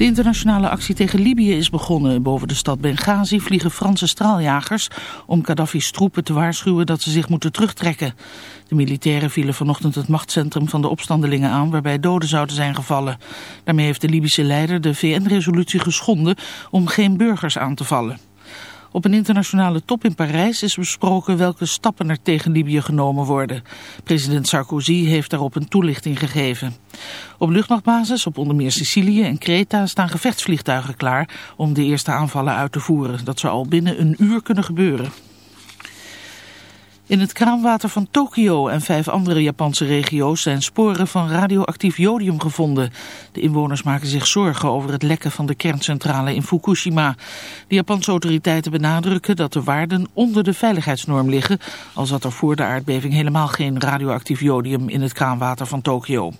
De internationale actie tegen Libië is begonnen. Boven de stad Benghazi vliegen Franse straaljagers om Gaddafi's troepen te waarschuwen dat ze zich moeten terugtrekken. De militairen vielen vanochtend het machtscentrum van de opstandelingen aan waarbij doden zouden zijn gevallen. Daarmee heeft de Libische leider de VN-resolutie geschonden om geen burgers aan te vallen. Op een internationale top in Parijs is besproken welke stappen er tegen Libië genomen worden. President Sarkozy heeft daarop een toelichting gegeven. Op luchtmachtbasis op onder meer Sicilië en Kreta staan gevechtsvliegtuigen klaar om de eerste aanvallen uit te voeren. Dat zou al binnen een uur kunnen gebeuren. In het kraanwater van Tokio en vijf andere Japanse regio's zijn sporen van radioactief jodium gevonden. De inwoners maken zich zorgen over het lekken van de kerncentrale in Fukushima. De Japanse autoriteiten benadrukken dat de waarden onder de veiligheidsnorm liggen, al zat er voor de aardbeving helemaal geen radioactief jodium in het kraanwater van Tokio.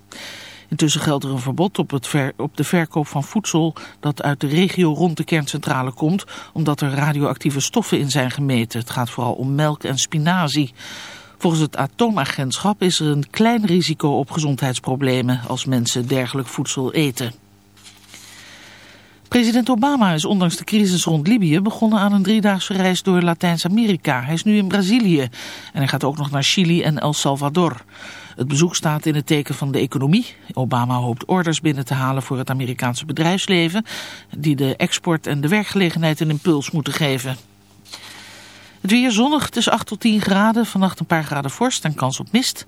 Intussen geldt er een verbod op, het op de verkoop van voedsel dat uit de regio rond de kerncentrale komt, omdat er radioactieve stoffen in zijn gemeten. Het gaat vooral om melk en spinazie. Volgens het atoomagentschap is er een klein risico op gezondheidsproblemen als mensen dergelijk voedsel eten. President Obama is ondanks de crisis rond Libië begonnen aan een driedaagse reis door Latijns-Amerika. Hij is nu in Brazilië en hij gaat ook nog naar Chili en El Salvador. Het bezoek staat in het teken van de economie. Obama hoopt orders binnen te halen voor het Amerikaanse bedrijfsleven... die de export en de werkgelegenheid een impuls moeten geven. Het weer zonnig, het is 8 tot 10 graden. Vannacht een paar graden vorst en kans op mist.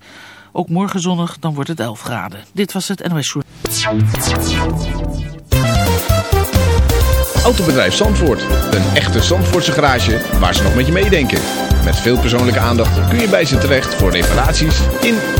Ook morgen zonnig, dan wordt het 11 graden. Dit was het NOS Show. Autobedrijf Zandvoort. Een echte Zandvoortse garage waar ze nog met je meedenken. Met veel persoonlijke aandacht kun je bij ze terecht voor reparaties in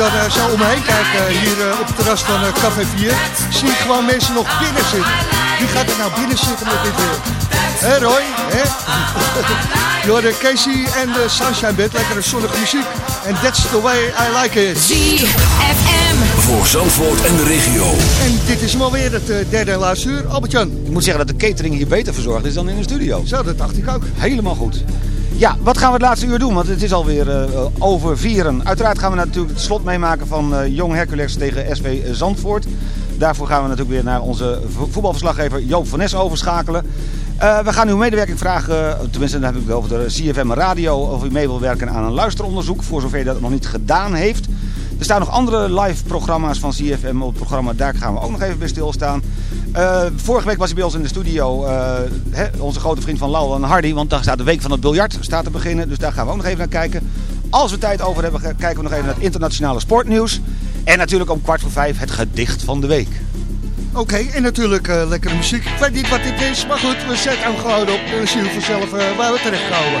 Dan eh, zo om me heen kijk eh, hier eh, op het terras van eh, Café 4, zie ik gewoon mensen nog binnen zitten. Wie gaat er nou binnen zitten met dit weer? Hé Roy, hè? Jorden Casey en de Sunshine Band, lekkere zonnige muziek. En that's the way I like it. ZFM. Voor Zandvoort en de regio. En dit is hem alweer het derde en laatste uur. Albert-Jan, Ik moet zeggen dat de catering hier beter verzorgd is dan in de studio. zo, dat dacht ik ook. Helemaal goed. Ja, wat gaan we het laatste uur doen? Want het is alweer eh, over vieren. Uiteraard gaan we natuurlijk het slot meemaken van eh, Jong Hercules tegen SV Zandvoort. Daarvoor gaan we natuurlijk weer naar onze vo- voetbalverslaggever Joop van Nes overschakelen. Eh, we gaan uw medewerking vragen, tenminste dan heb ik het over de CFM Radio, of u mee wil werken aan een luisteronderzoek, voor zover je dat nog niet gedaan heeft. Er staan nog andere live programma's van CFM op het programma. Daar gaan we ook nog even bij stilstaan. Eh vorige week was hij bij ons in de studio. eh, hè, onze grote vriend van Lau en Hardy. Want daar staat de week van het biljart staat te beginnen. Dus daar gaan we ook nog even naar kijken. Als we tijd over hebben, kijken we nog even naar het internationale sportnieuws. En natuurlijk om kwart voor vijf het gedicht van de week. Oké, en natuurlijk eh, lekkere muziek. Ik weet niet wat dit is, maar goed, we zetten hem gewoon op. En dan zien we vanzelf waar we terechtkomen.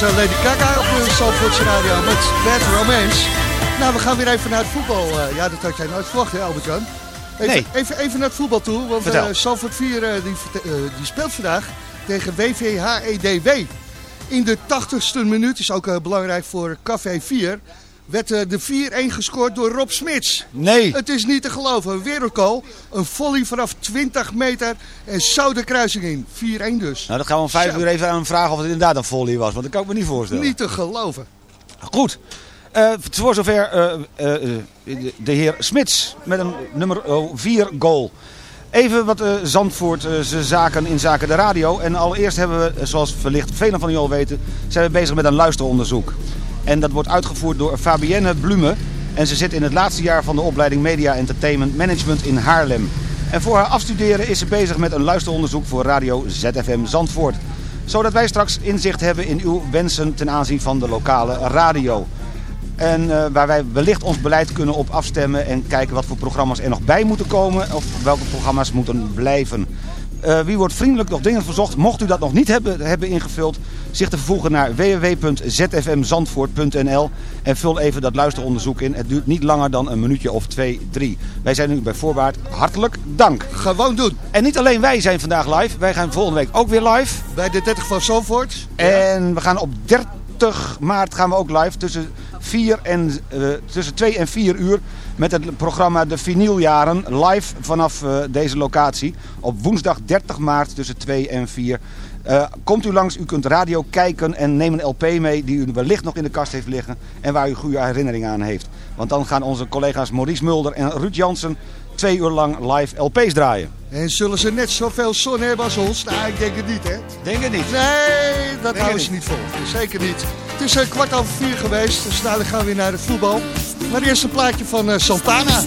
Was eh, Lady Gaga op de Zandvoortse Radio met Bad Romance. Nou, we gaan weer even naar het voetbal. Eh, ja, dat had jij nooit verwacht, hè Albert-Jan? Even, Nee. even, even naar het voetbal toe, want uh, Zandvoort 4 eh, die, eh, die speelt vandaag tegen WVHEDW. E In de 80ste minuut, is ook eh, belangrijk voor Café 4, werd eh, de 4-1 gescoord door Rob Smits. Nee. Het is niet te geloven, een wereldgoal, een volley vanaf 20 meter en zo de kruising in. 4-1 dus. Nou, dat gaan we om vijf Zo. uur even aan vragen of het inderdaad een volley was. Want dat kan ik me niet voorstellen. Niet te geloven. Goed. Eh, voor zover eh, de, heer Smits met een nummer 4 goal. Even wat Zandvoort zijn zaken in zaken de radio. En allereerst hebben we, zoals wellicht velen van u al weten, zijn we bezig met een luisteronderzoek. En dat wordt uitgevoerd door Fabienne Blume. En ze zit in het laatste jaar van de opleiding Media Entertainment Management in Haarlem. En voor haar afstuderen is ze bezig met een luisteronderzoek voor radio ZFM Zandvoort. Zodat wij straks inzicht hebben in uw wensen ten aanzien van de lokale radio. En eh, waar wij wellicht ons beleid kunnen op afstemmen en kijken wat voor programma's er nog bij moeten komen. Of welke programma's moeten blijven. Eh, wie wordt vriendelijk nog dingen verzocht, mocht u dat nog niet hebben, hebben ingevuld, zich te vervoegen naar www.zfmzandvoort.nl en vul even dat luisteronderzoek in. Het duurt niet langer dan een minuutje of twee, drie. Wij zijn u bij voorbaat hartelijk dank. Gewoon doen. En niet alleen wij zijn vandaag live, wij gaan volgende week ook weer live. Bij de 30 van Zandvoort. En we gaan op 30 maart gaan we ook live tussen, 4 en, eh, tussen 2 en 4 uur met het programma De Vinyljaren live vanaf eh, deze locatie. Op woensdag 30 maart tussen 2 en 4. Eh, komt u langs, u kunt radio kijken en neem een LP mee die u wellicht nog in de kast heeft liggen en waar u goede herinneringen aan heeft. Want dan gaan onze collega's Maurice Mulder en Ruud Jansen twee uur lang live LP's draaien. En zullen ze net zoveel zon hebben als ons? Nou, ik denk het niet, hè? Denk het niet. Nee, dat ik houden ze niet vol. Zeker niet. Het is een kwart over vier geweest, dus dadelijk gaan we weer naar het voetbal. Maar eerst een plaatje van eh, Santana.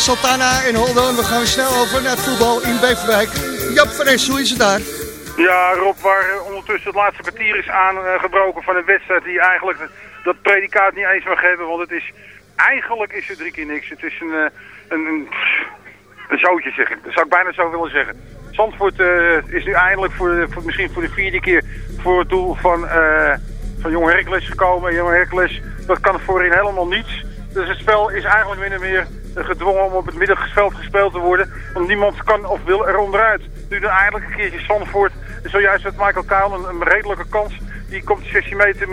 Sultana en Hold On. We gaan snel over naar het voetbal in Beverwijk. Jap Fres, hoe is het daar? Ja, Rob, waar eh, ondertussen het laatste kwartier is aangebroken van een wedstrijd die eigenlijk dat predicaat niet eens mag hebben. Want het is, eigenlijk is er drie keer niks. Het is een, eh, een, een, een zootje, zeg ik. Dat zou ik bijna zo willen zeggen. Zandvoort eh, is nu eindelijk voor, misschien voor de vierde keer voor het doel van, van Jong Hercules gekomen. Jong Hercules, dat kan voorin helemaal niets. Dus het spel is eigenlijk min meer gedwongen om op het middenveld gespeeld te worden. Want niemand kan of wil er onderuit. Nu dan eindelijk een keertje Zandvoort. Zojuist met Michael Kuil een, redelijke kans. Die komt 16 meter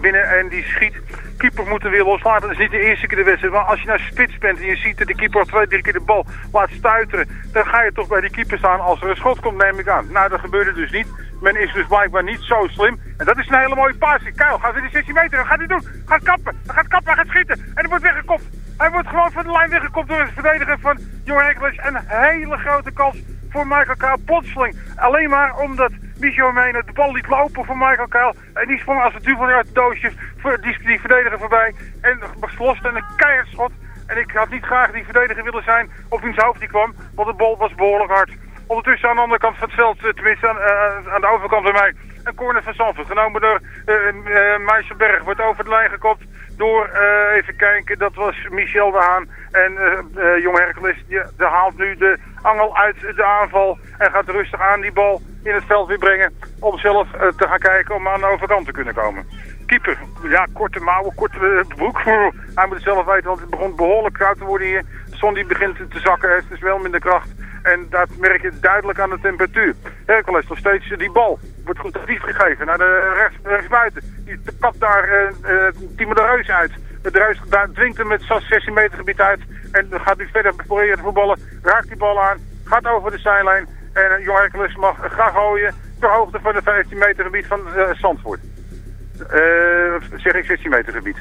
binnen en die schiet. Keeper moet er weer loslaten. Dat is niet de eerste keer de wedstrijd. Maar als je nou spits bent en je ziet dat de keeper al twee, drie keer de bal laat stuiteren. Dan ga je toch bij die keeper staan als er een schot komt, neem ik aan. Nou, dat gebeurde dus niet. Men is dus blijkbaar niet zo slim. En dat is een hele mooie paas. Kuil gaat in de 16 meter. Wat gaat hij doen? Gaat kappen. Hij gaat kappen. Hij gaat schieten. En er wordt weggekopt. Hij wordt gewoon van de lijn weggekopt door het verdediger van Jong Hercules. En een hele grote kans voor Michael Kuil. Plotseling. Alleen maar omdat Michel Menen de bal liet lopen voor Michael Kuil. En die sprong als een duvel uit het doosje die, die verdediger voorbij. En loste een keihard schot. En ik had niet graag die verdediger willen zijn op wiens hoofd die kwam. Want de bal was behoorlijk hard. Ondertussen aan de andere kant van het veld, eh, tenminste aan, eh, aan de overkant van mij, een corner van Zandvoort. Genomen door uh, Meiselberg. Wordt over de lijn gekopt door, eh, even kijken, dat was Michel de Haan. En eh, eh, Jong Hercules die, die haalt nu de angel uit de aanval. En gaat rustig aan die bal in het veld weer brengen. Om zelf eh, te gaan kijken om aan de overkant te kunnen komen. Keeper, ja, korte mouwen, korte eh, broek. Hij moet het zelf weten, want het begon behoorlijk koud te worden hier. De zon die begint te zakken, heeft dus wel minder kracht. En dat merk je duidelijk aan de temperatuur. Hercules nog steeds eh, die bal. Wordt goed actief gegeven naar de rechts, rechtsbuiten. Die kapt daar eh eh, Timo de Reus uit. De Reus dwingt hem met zo'n 16 meter gebied uit. En gaat hij verder proberen voetballen. Raakt die bal aan. Gaat over de zijlijn. En uh, Jong Hercules mag gaan gooien. Ter hoogte van de 15 meter gebied van eh Zandvoort. Zeg ik 16 meter gebied.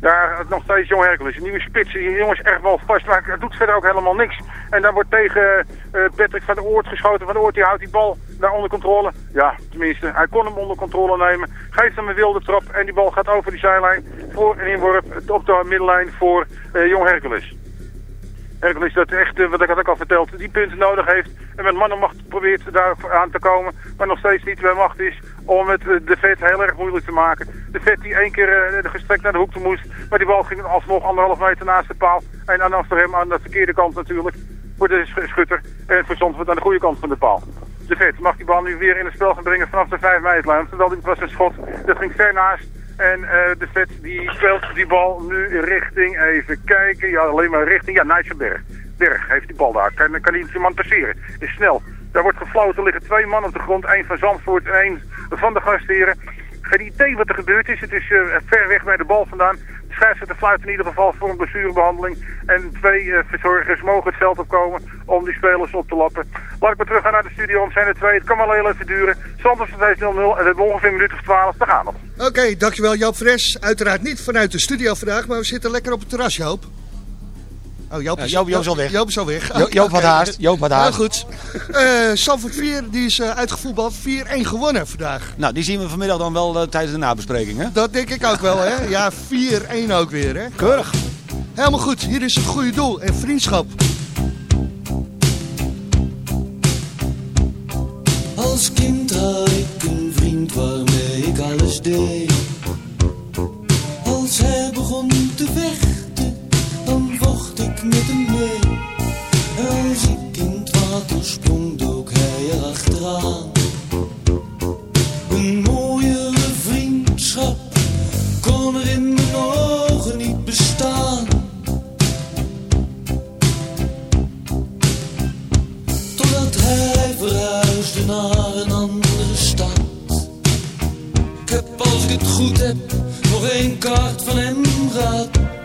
Daar nog steeds Jong Hercules. Een nieuwe spits. Die jongen is echt wel vast. Maar hij doet verder ook helemaal niks. En dan wordt tegen eh, Patrick van der Oort geschoten. Van der Oort die houdt die bal daar onder controle. Ja, tenminste. Hij kon hem onder controle nemen. Geeft hem een wilde trap. En die bal gaat over die zijlijn. Voor een inworp op de middellijn voor eh, Jong Hercules. Hercules dat echt, eh, wat ik had ook al verteld, die punten nodig heeft. En met mannenmacht probeert daar aan te komen. Maar nog steeds niet bij macht is om het eh, de vet heel erg moeilijk te maken. De vet die één keer eh, gestrekt naar de hoek toe moest. Maar die bal ging alsnog anderhalf meter naast de paal. En dan achter hem aan de verkeerde kant natuurlijk. Voor de sch- schutter. En voor Zandvoort aan de goede kant van de paal. De vet mag die bal nu weer in het spel gaan brengen vanaf de 5 meterlijn. Terwijl dit was een schot. Dat ging ver naast. En eh, de vet die speelt die bal nu richting, even kijken, ja alleen maar richting, ja Nijsselberg. Berg heeft die bal daar, kan, kan iemand passeren, is snel. Daar wordt gefloten, er liggen twee mannen op de grond, één van Zandvoort één van de gastheren. Geen idee wat er gebeurd is, het is eh, ver weg bij de bal vandaan. De scheidsrechter fluit in ieder geval voor een blessurebehandeling. En twee eh, verzorgers mogen het veld opkomen om die spelers op te lappen. Laat ik maar terug gaan naar de studio, want zijn er twee, het kan wel heel even duren. Zandvoort staat 0-0 en we hebben ongeveer een minuut of 12 te gaan nog. Oké, dankjewel Joop Fres. Uiteraard niet vanuit de studio vandaag, maar we zitten lekker op het terras, Joop. Oh, Joop is, Joop- Joop is al weg. Joop is al weg. Jo- Joop had Oké. haast, Joop had haast. Heel goed. Eh Sanford 4, die is eh, uitgevoetbald. 4-1 gewonnen vandaag. Nou, die zien we vanmiddag dan wel eh, tijdens de nabespreking, hè? Dat denk ik ook wel, hè? Ja, 4-1 ook weer, hè? Keurig. Helemaal goed. Hier is het goede doel en vriendschap. Als kind had ik een vriend waarmee ik alles deed. Als hij En als ik in water sprong, dook hij erachteraan. Een mooiere vriendschap kon er in mijn ogen niet bestaan. Totdat hij verhuisde naar een andere stad. Ik heb als ik het goed heb nog één kaart van hem gehad.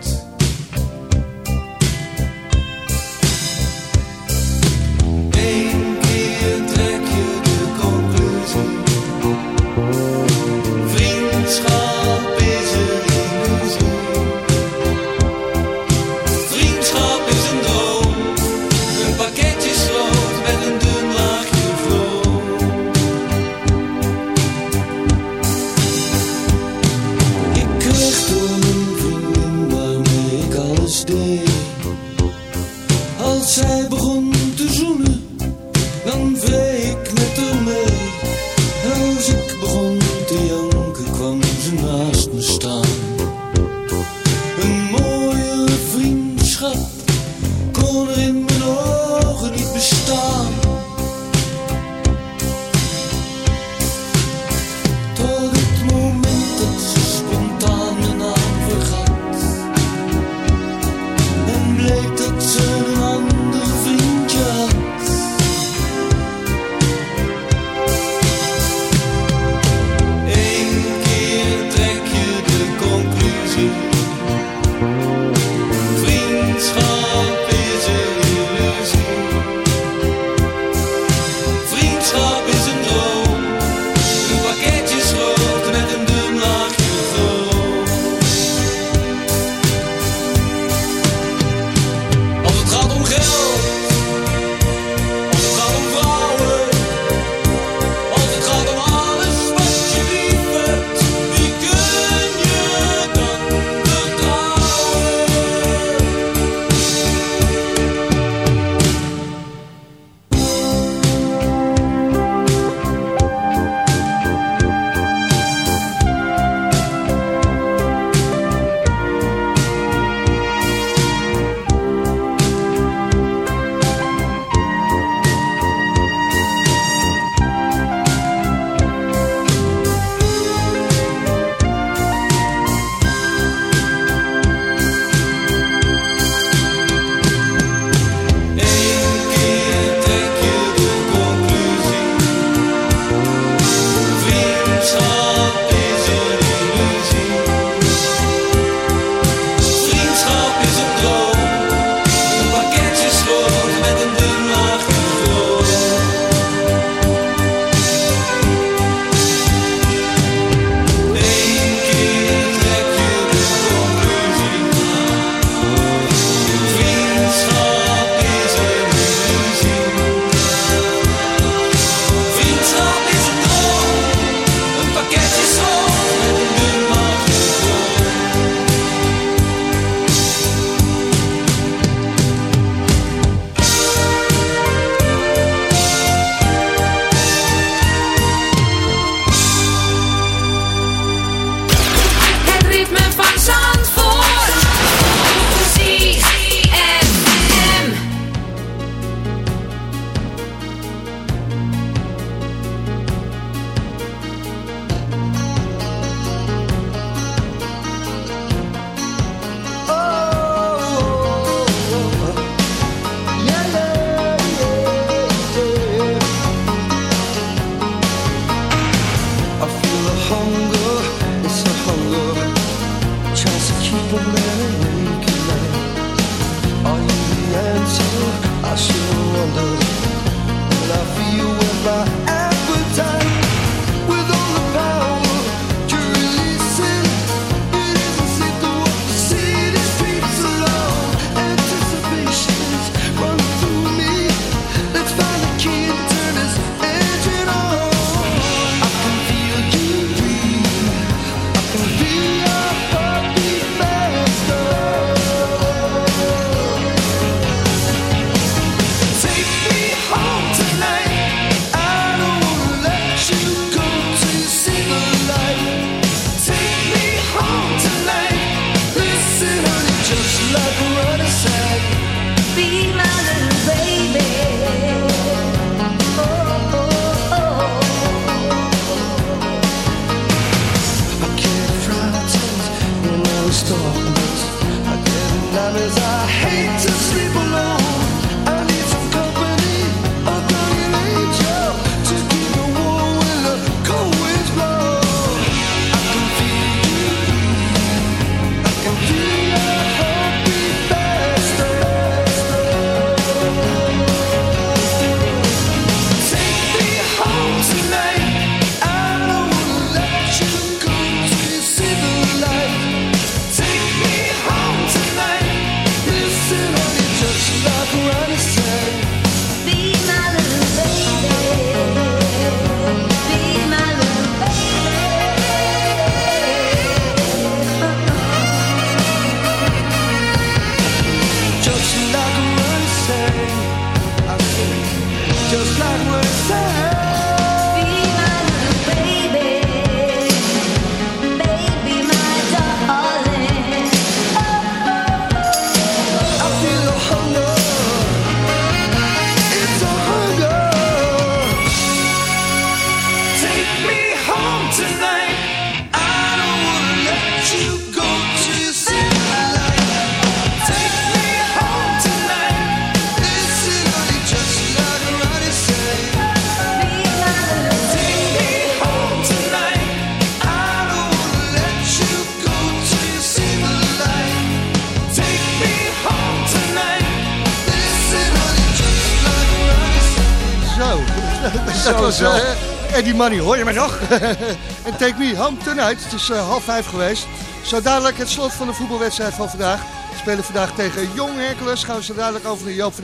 Eddie Money, hoor je mij nog? en Take Me Home Tonight. Het is eh, half vijf geweest. Zo dadelijk het slot van de voetbalwedstrijd van vandaag. We spelen vandaag tegen Jong Hercules. Gaan we zo dadelijk over naar Joop van.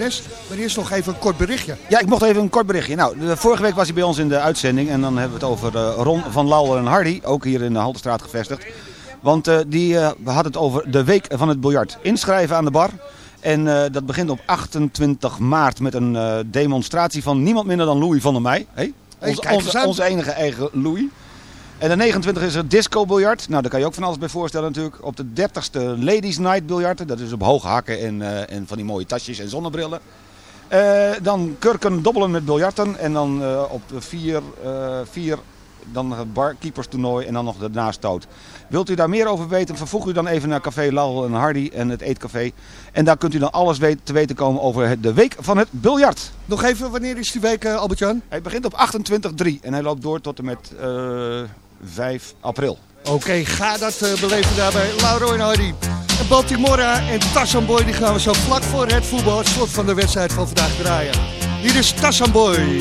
Maar eerst nog even een kort berichtje. Ja, ik mocht even een kort berichtje. Nou, de, vorige week was hij bij ons in de uitzending. En dan hebben we het over eh, Ron van Lauwer en Hardy. Ook hier in de Haltestraat gevestigd. Want eh, die hadden het over de week van het biljart. Inschrijven aan de bar. En dat begint op 28 maart met een demonstratie van niemand minder dan Louis van der Meij. Hey, onze enige eigen Louis. En de 29 is er disco biljart. Nou, daar kan je ook van alles bij voorstellen natuurlijk. Op de 30ste Ladies Night biljarten. Dat is op hoge hakken en, eh, en van die mooie tasjes en zonnebrillen. Eh, dan kurken dobbelen met biljarten. En dan eh, op de vier, eh, vier dan het barkeepers toernooi en dan nog de nastoot. Wilt u daar meer over weten, vervoeg u dan even naar Café Lauwel en Hardy en het Eetcafé. En daar kunt u dan alles weet- te weten komen over de week van het biljart. Nog even, wanneer is die week, eh, Albert-Jan? Hij begint op 28-3 en hij loopt door tot en met eh 5 april. Oké, ga dat eh, beleven daar bij Lauro en Hardy. En Baltimora en Tassamboy die gaan we zo vlak voor het voetbal, het slot van de wedstrijd van vandaag draaien. Hier is Tassamboy.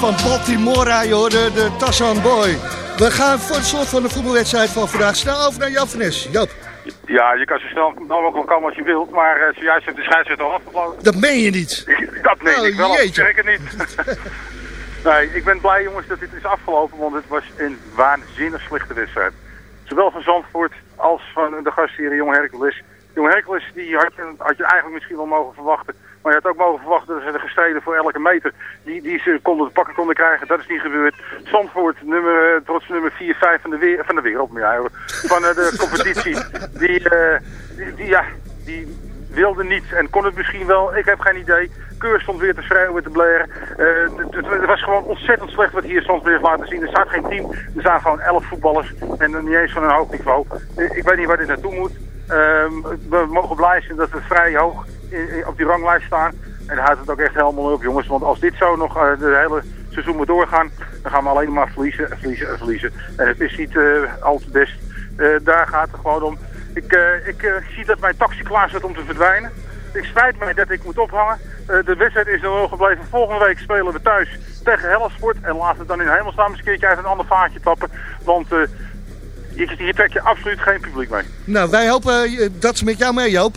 Van Baltimora, je hoorde de Tassan Boy. We gaan voor het slot van de voetbalwedstrijd van vandaag snel over naar Nes. Joop, Ja, je kan zo snel mogelijk komen als je wilt, maar eh, zojuist heeft de scheidsrechter al afgefloten. dat meen je niet. Dat meen Oh, ik wel, jeetje. zeker niet. nee, ik ben blij jongens dat dit is afgelopen, want het was een waanzinnig slechte wedstrijd. Zowel van Zandvoort als van de gastheren Jong Hercules. Jong Hercules die had je, had je eigenlijk misschien wel mogen verwachten Maar je had ook mogen verwachten dat ze er gestreden voor elke meter die, die ze konden te pakken konden krijgen. Dat is niet gebeurd. Zandvoort, nummer, eh, trots nummer 4, 5 van de, weer, van de wereld, ja, van eh, de competitie. Die, eh, die, die, ja, die wilde niet en kon het misschien wel. Ik heb geen idee. Keur stond weer te schreeuwen, te blaren. Eh, het- was gewoon ontzettend slecht wat hier soms weer heeft laten zien. Er staat geen team. Er staan gewoon elf voetballers. En dan niet eens van een hoog niveau. Ik weet niet waar dit naartoe moet. Ehm, we mogen blij zijn dat we vrij hoog op die ranglijst staan. En daar houdt het ook echt helemaal op, jongens. Want als dit zo nog eh, de hele seizoen moet doorgaan, dan gaan we alleen maar verliezen en verliezen en verliezen. En het is niet eh, al te best. Eh, daar gaat het gewoon om. Ik, ik zie dat mijn taxi klaar staat om te verdwijnen. Ik spijt mij dat ik moet ophangen. De wedstrijd is nog wel gebleven. Volgende week spelen we thuis tegen Hellersport. En laten we dan in hemelsnaam eens een keertje uit een ander vaartje tappen. Want hier, hier trek je absoluut geen publiek mee. Nou, wij hopen eh, dat ze met jou mee, Joop.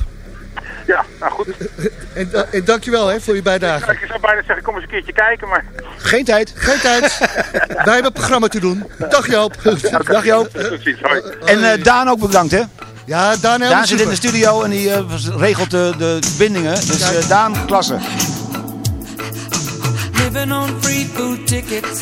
Ja, nou goed. En, da- en dankjewel hè, voor je bijdrage. Ik zou bijna zeggen, kom eens een keertje kijken, maar... Geen tijd. Geen tijd. Wij hebben een programma te doen. Dag Joop. Dag Joop. En eh, Daan ook bedankt hè. Ja, Daan Daan zit in de studio en die eh, regelt de, de bindingen. Dus eh, Daan, klasse. Living on free food tickets.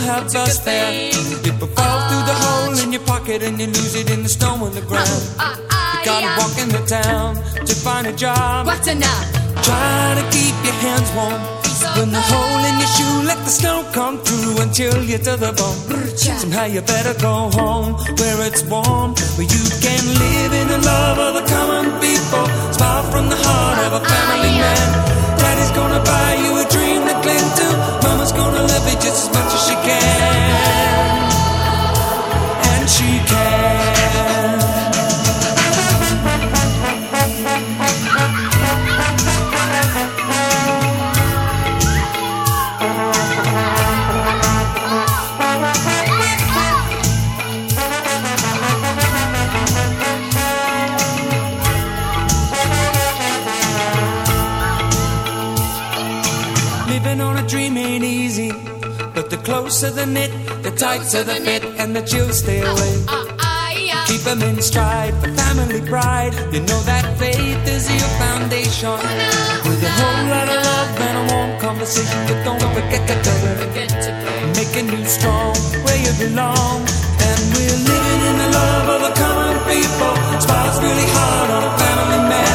thing you don't have bus fare People fall through the hole in your pocket And you lose it in the snow on the ground uh, uh, uh, You gotta walk in the town to find a job. What's enough? Try to keep your hands warm. When the hole in your shoe, let the snow come through until you're to the bone. Somehow you better go home where it's warm, where you can live in the love of the common people. Smile from the heart of a family man. Daddy's gonna buy you a dream to cling to. But the knit, the tighter the fit, and the chills stay away. Keep them in stride for family pride. You know that faith is your foundation. With a whole lot of love and a warm conversation, but don't forget to pray. Making you strong where you belong. And we're living in the love of the common people. Smiles really hard on a family man.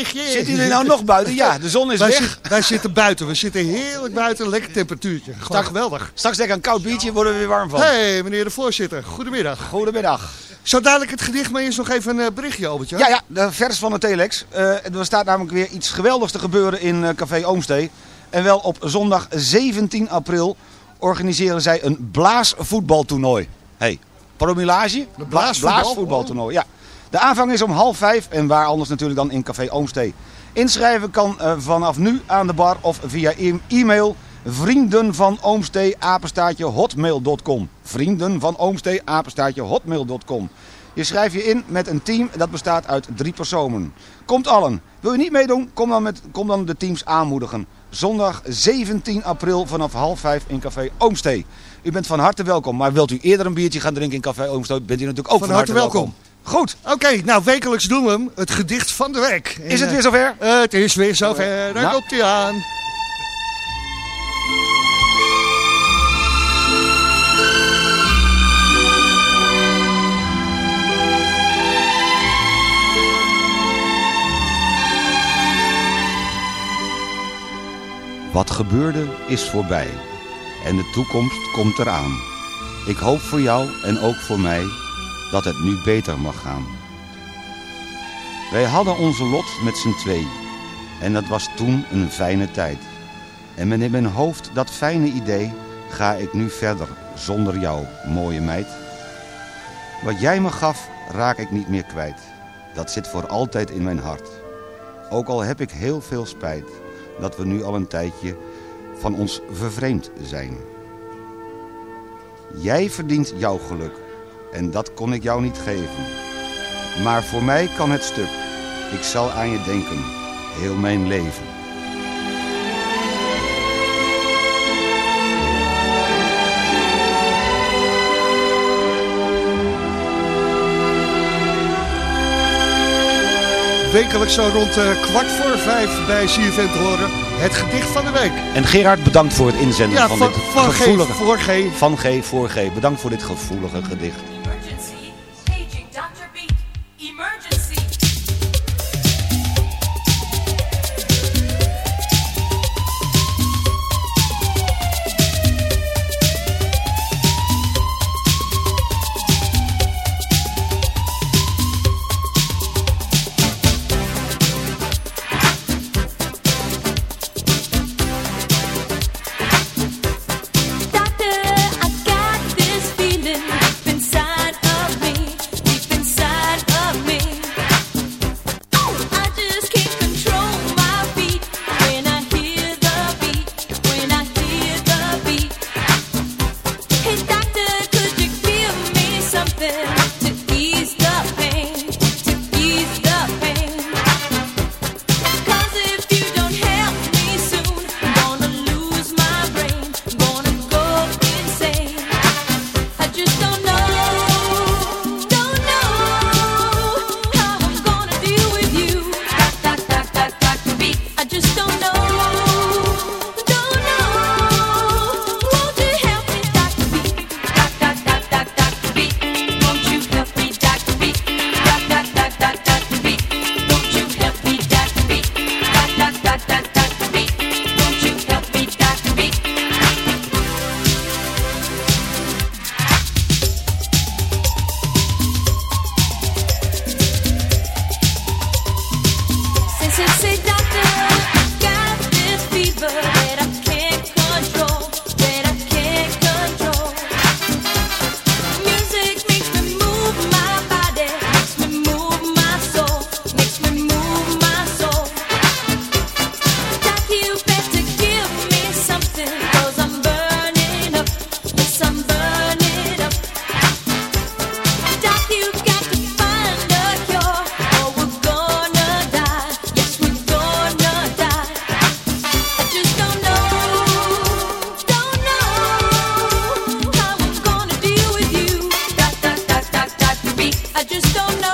Je? Zitten jullie nou nog buiten? Ja, de zon is wij weg. zit- wij zitten buiten. We zitten heerlijk buiten. Lekker temperatuurtje. Gewoon Straks- geweldig. Straks denk ik een koud biertje, worden we weer warm van. Hé, hey, meneer de voorzitter. Goedemiddag. Goedemiddag. Zo dadelijk het gedicht, maar eerst nog even een eh, berichtje, Albertje. Ja, ja, de vers van de Telex. Eh, er staat namelijk weer iets geweldigs te gebeuren in eh, Café Oomstee. En wel op zondag 17 april organiseren zij een blaasvoetbaltoernooi. hey, promillage? Bla- blaasvoetbal? Blaasvoetbaltoernooi, ja. De aanvang is om half vijf en waar anders natuurlijk dan in Café Oomstee. Inschrijven kan eh, vanaf nu aan de bar of via e- e-mail vrienden van Oomstee apenstaartje hotmail.com. Vrienden van Oomstee apenstaartje hotmail.com. Je schrijft je in met een team dat bestaat uit drie personen. Komt allen. Wil je niet meedoen? Kom dan, met, kom dan de teams aanmoedigen. Zondag 17 april vanaf half vijf in Café Oomstee. U bent van harte welkom. Maar wilt u eerder een biertje gaan drinken in Café Oomstee? Bent u natuurlijk ook van, Van harte welkom. Goed. Oké, nou wekelijks doen we hem. Het gedicht van de week. Is het weer zover? eh, het is weer zover. Daar Nou. komt hij aan. Wat gebeurde is voorbij en de toekomst komt eraan. Ik hoop voor jou en ook voor mij dat het nu beter mag gaan. Wij hadden onze lot met z'n twee en dat was toen een fijne tijd. En met in mijn hoofd dat fijne idee ga ik nu verder zonder jou, mooie meid. Wat jij me gaf raak ik niet meer kwijt. Dat zit voor altijd in mijn hart. Ook al heb ik heel veel spijt dat we nu al een tijdje van ons vervreemd zijn. Jij verdient jouw geluk en dat kon ik jou niet geven. Maar voor mij kan het stuk. Ik zal aan je denken, heel mijn leven. Wekelijks zo rond eh, kwart voor vijf bij CFM te horen. Het gedicht van de week. En Gerard, bedankt voor het inzenden Ja, van, van- dit van G gevoelige... voor G. Van G voor G. Bedankt voor dit gevoelige gedicht. I just don't know.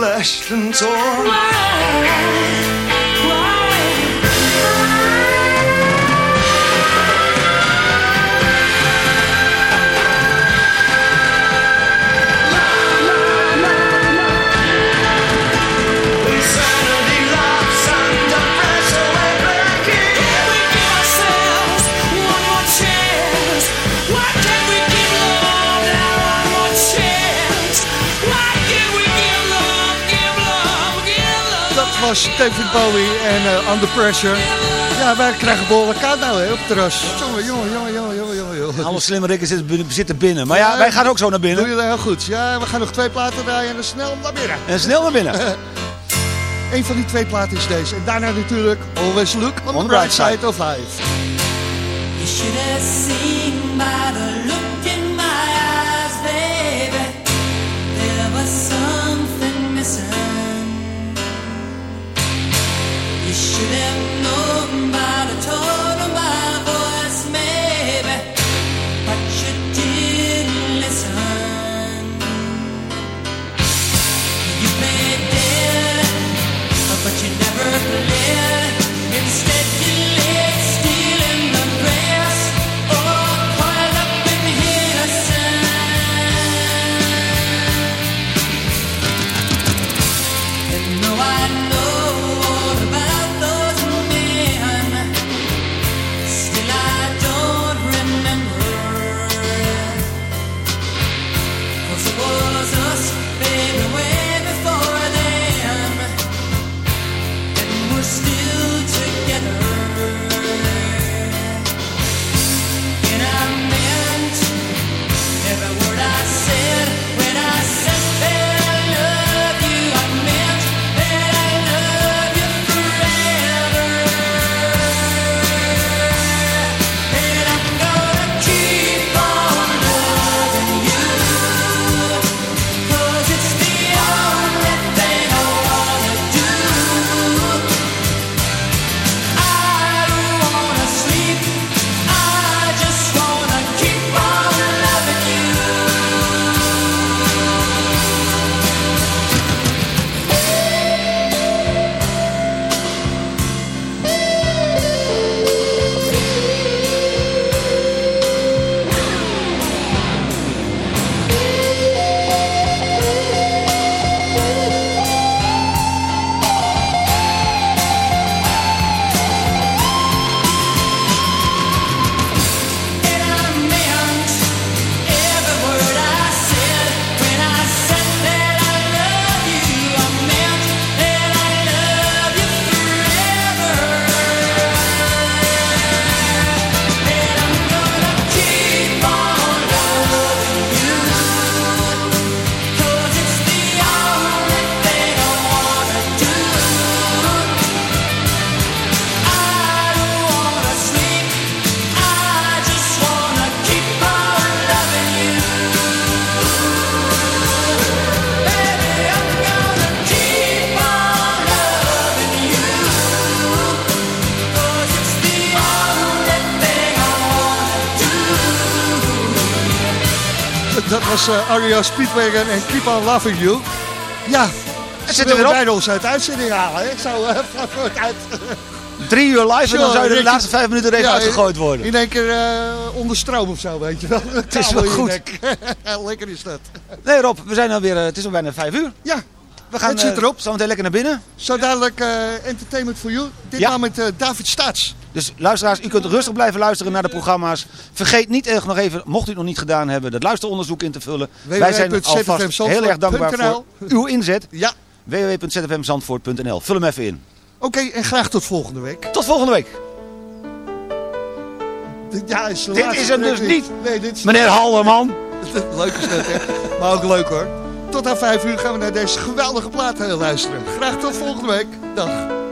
Slashed and torn. Dat was David Bowie en eh, Under Pressure. Ja, wij krijgen behoorlijk koud nou hè, op het terras. Jongen, jongen, jongen, jongen, jongen, jongen, jongen. Alle slimme rikken zitten binnen- zitten binnen. Maar ja, wij gaan ook zo naar Doe binnen. je dat heel goed. Ja, we gaan nog twee platen draaien en dan snel naar binnen. En snel naar binnen. Eén van die twee platen is deze. En daarna natuurlijk Always Look on, the Bright Side of Life. You should have seen by the Dat was eh Ario Speedwagon en Keep on Loving You. Ja, ze weer op. bijna ons uit de uitzending halen. hè. Ik zou vlak voor het uit... Drie uur live en dan zou je de laatste vijf minuten er even Ja, uitgegooid worden. In één keer eh, onder stroom of zo, weet je wel. Het is wel goed. Lekker is dat. Nee Rob, we zijn alweer, eh, het is al bijna vijf uur. Ja, We gaan Het zit eh, erop. zometeen lekker naar binnen. zo dadelijk eh, Entertainment for You. Ditmaal met eh, David Staats. Dus luisteraars, u kunt rustig blijven luisteren naar de programma's. Vergeet niet echt nog even, mocht u het nog niet gedaan hebben, dat luisteronderzoek in te vullen. Wij zijn alvast heel erg dankbaar voor uw inzet. Ja, www.zfmzandvoort.nl Vul hem even in. oké. en graag tot volgende week. Tot volgende week. Ja, is Dit is hem dus niet. Nee, dit is Meneer Halderman. Leuk is dat, hè? Maar ook leuk, hoor. Tot aan vijf uur gaan we naar deze geweldige plaat eh, luisteren. Graag tot volgende week. Dag.